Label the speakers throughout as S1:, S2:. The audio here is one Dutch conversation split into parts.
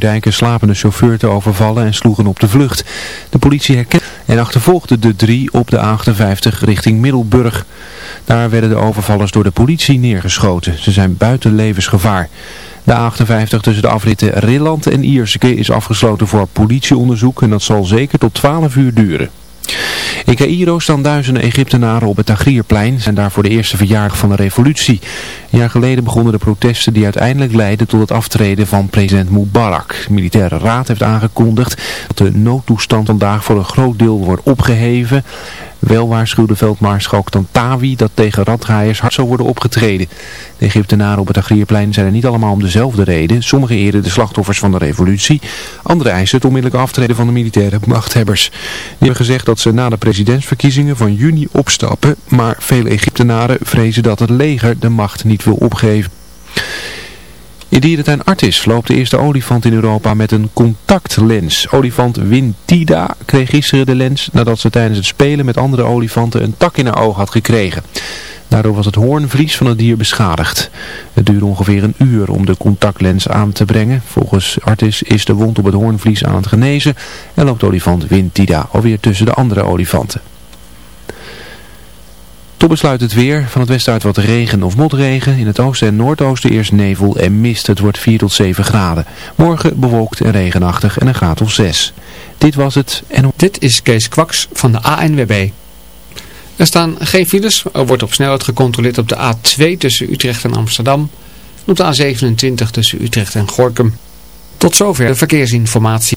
S1: Dijken slapende chauffeur te overvallen en sloegen op de vlucht. De politie herkende en achtervolgde de drie op de A58 richting Middelburg. Daar werden de overvallers door de politie neergeschoten. Ze zijn buiten levensgevaar. De A58 tussen de afritten Rilland en Ierseke is afgesloten voor politieonderzoek en dat zal zeker tot 12 uur duren. In Cairo staan duizenden Egyptenaren op het Tagrierplein en daar voor de eerste verjaardag van de revolutie. Een jaar geleden begonnen de protesten die uiteindelijk leidden tot het aftreden van president Mubarak. De militaire raad heeft aangekondigd dat de noodtoestand vandaag voor een groot deel wordt opgeheven. Wel waarschuwde veldmaarschalk Tantawi dat tegen raddraaiers hard zou worden opgetreden. De Egyptenaren op het Agrierplein zijn er niet allemaal om dezelfde reden. Sommigen eren de slachtoffers van de revolutie. Anderen eisen het onmiddellijk aftreden van de militaire machthebbers. Die hebben gezegd dat ze na de presidentsverkiezingen van juni opstappen. Maar veel Egyptenaren vrezen dat het leger de macht niet wil opgeven. In dierentuin Artis loopt de eerste olifant in Europa met een contactlens. Olifant Wintida kreeg gisteren de lens nadat ze tijdens het spelen met andere olifanten een tak in haar oog had gekregen. Daardoor was het hoornvlies van het dier beschadigd. Het duurde ongeveer een uur om de contactlens aan te brengen. Volgens Artis is de wond op het hoornvlies aan het genezen en loopt olifant Wintida alweer tussen de andere olifanten. Tot besluit het weer. Van het westen uit wat regen of motregen. In het oosten en noordoosten eerst nevel en mist. Het wordt 4 tot 7 graden. Morgen bewolkt en regenachtig en een graad of 6. Dit was het. En...
S2: Dit is Kees Kwaks van de ANWB. Er staan geen files. Er wordt op snelheid gecontroleerd op de A2 tussen Utrecht en Amsterdam. En op de A27 tussen Utrecht en Gorkum. Tot zover de verkeersinformatie.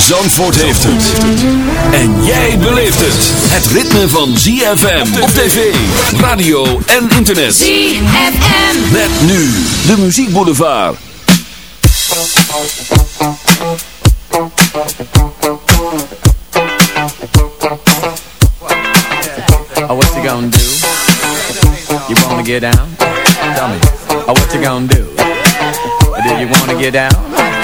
S3: Zandvoort heeft het. En jij beleeft het. Het ritme van ZFM op tv, radio en internet.
S4: ZFM.
S3: Met nu de muziekboulevard.
S5: Oh, what you gonna do? You wanna get down? Tell me. Oh, what you gonna do? Do you wanna get down?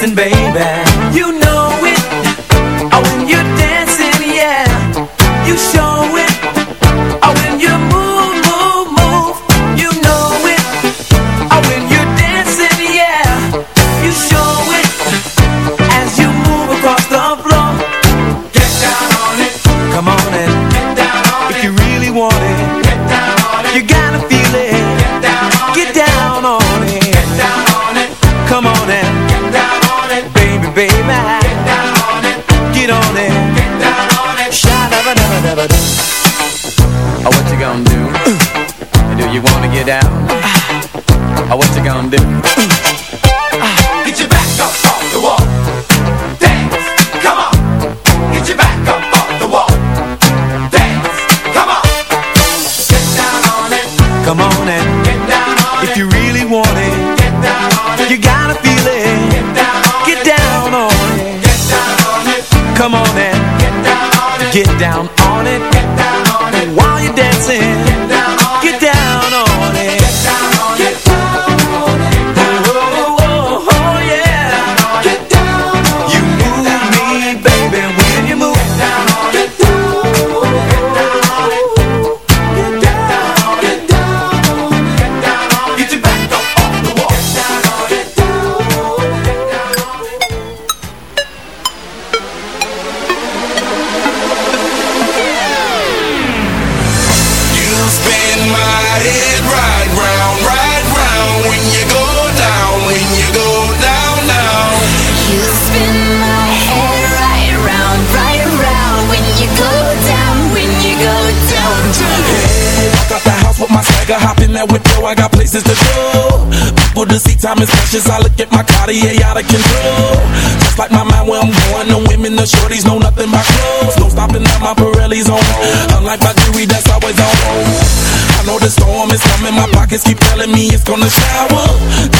S6: Listen, baby,
S4: I got places to go. People to see, time is precious. I look at my Cartier out of control. Just like my mind where I'm going, the women, the shorties know nothing but clothes. No stopping at my Pirelli's on. Unlike my jewelry, that's always on. I know the storm is coming, my pockets keep telling me it's gonna shower.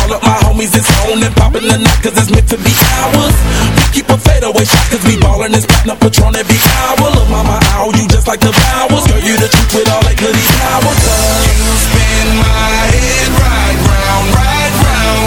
S4: Call up my homies, it's on and popping the night, cause it's meant to be ours. We keep a fadeaway shot, cause we ballin' this platinum Patron every hour. Look, mama, ow, you just like the flowers. Girl, you the truth with all that goodies powers. You spin my head right round, right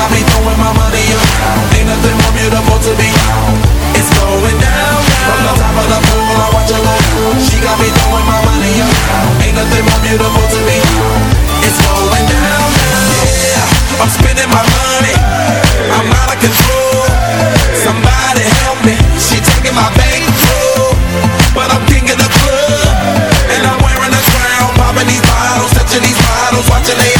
S4: got me throwing my money around. Ain't nothing more beautiful to be found. It's going down, down. From the top of the pool, I watch her go. She got me throwing my money around. Ain't nothing more beautiful to be found. It's going down, down. Yeah, I'm spending my money. I'm out of control. Somebody help me. She taking my bankroll, but I'm king of the club, and I'm wearing a crown, popping these bottles, touching these bottles,
S7: watching they.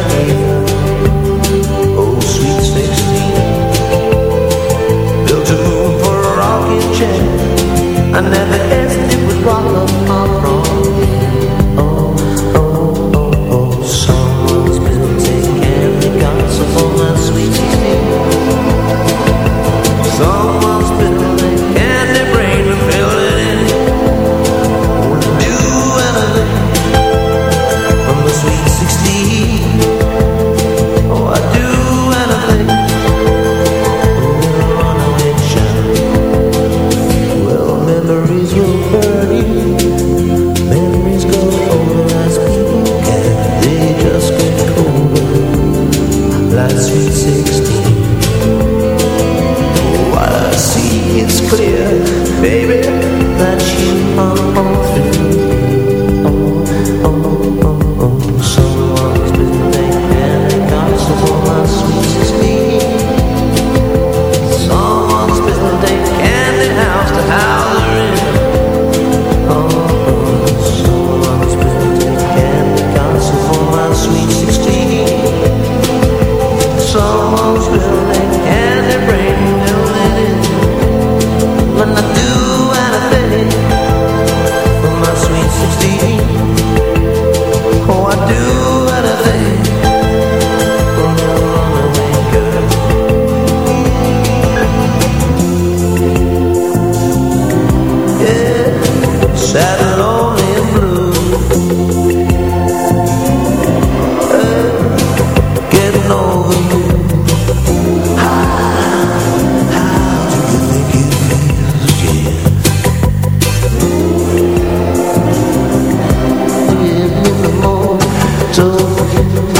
S8: away
S9: Wipe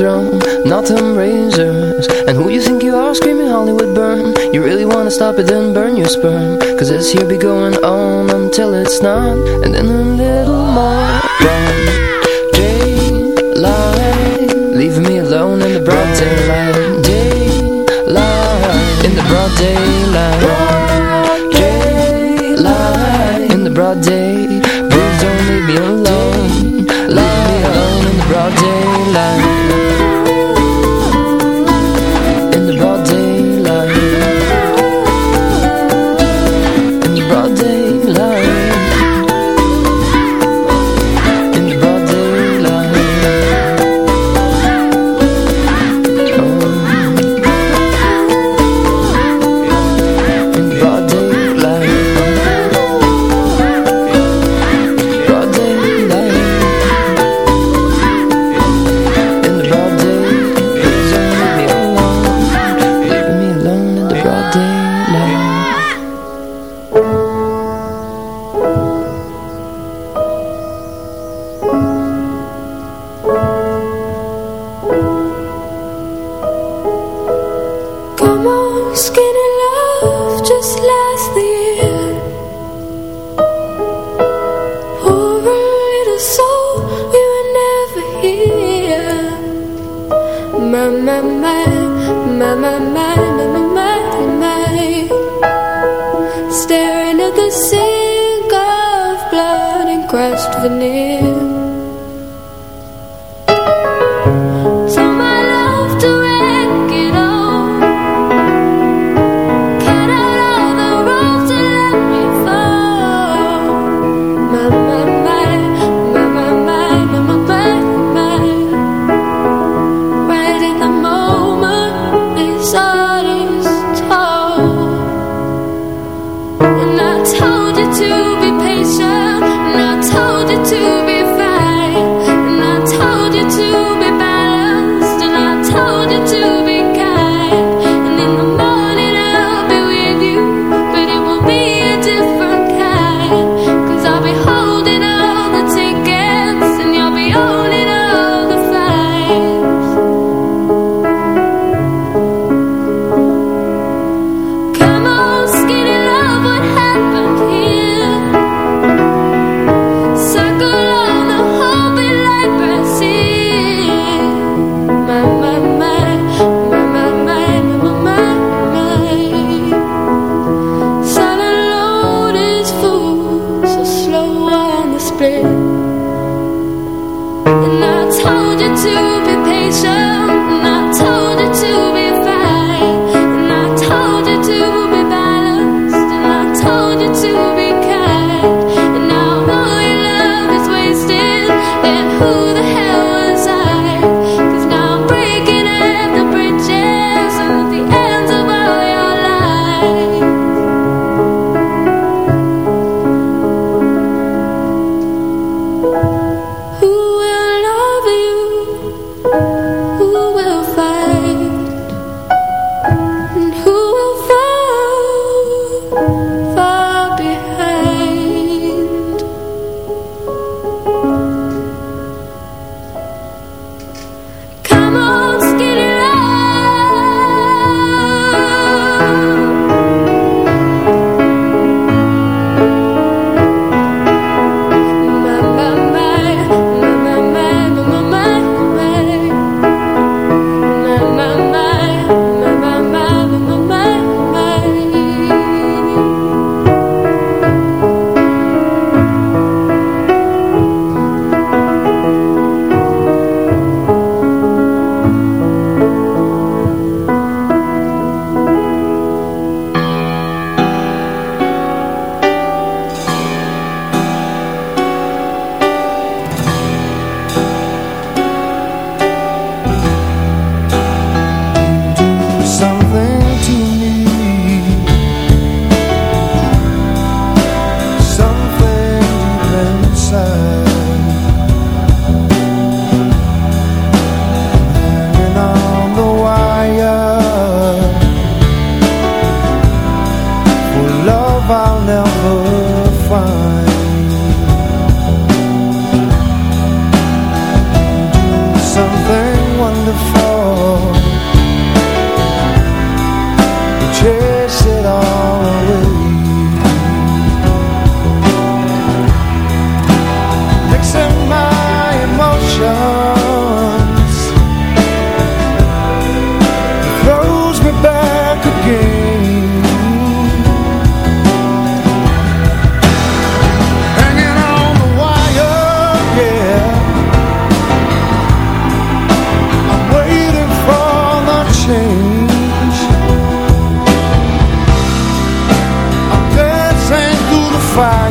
S9: throne, not them razors And who you think you are screaming Hollywood burn. You really wanna stop it then burn your sperm. Cause this here be going on until it's not. And then a little more daylight Leaving me alone in the broad daylight. Daylight In the broad daylight. Daylight In the broad day. Please don't leave me alone. Leave me alone in the broad daylight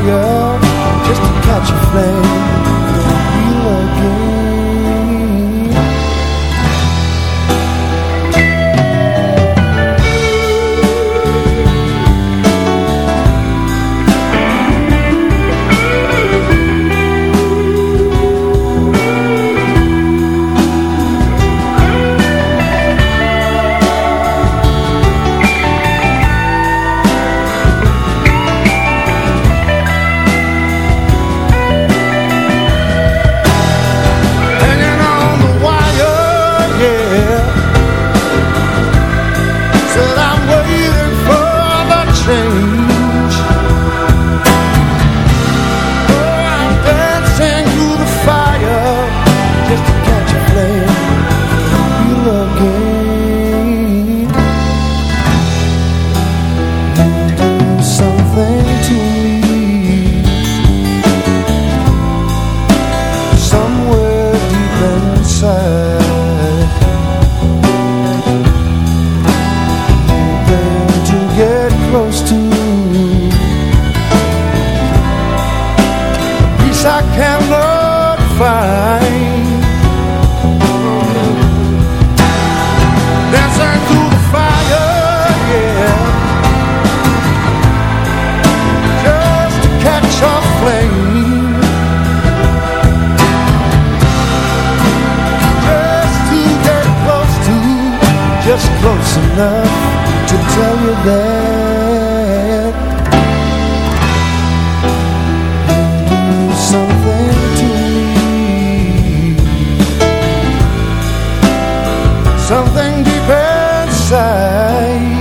S10: fire just to catch a flame. Something deep inside.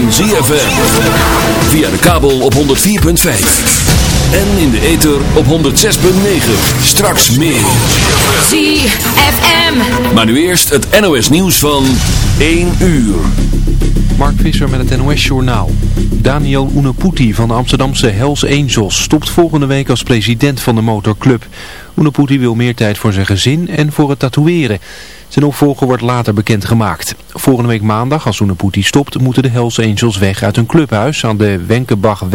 S3: van ZFM. Via de kabel op 104.5. En in de ether op 106.9. Straks meer.
S11: ZFM.
S3: Maar nu eerst het NOS nieuws van 1 uur.
S1: Mark Visser met het NOS Journaal. Daniel Unaputi van de Amsterdamse Hells Angels stopt volgende week als president van de motorclub. Unaputi wil meer tijd voor zijn gezin en voor het tatoeëren. De opvolger wordt later bekendgemaakt. Volgende week maandag, als Soenaputi stopt, moeten de Hells Angels weg uit hun clubhuis aan de Wenkenbachweg.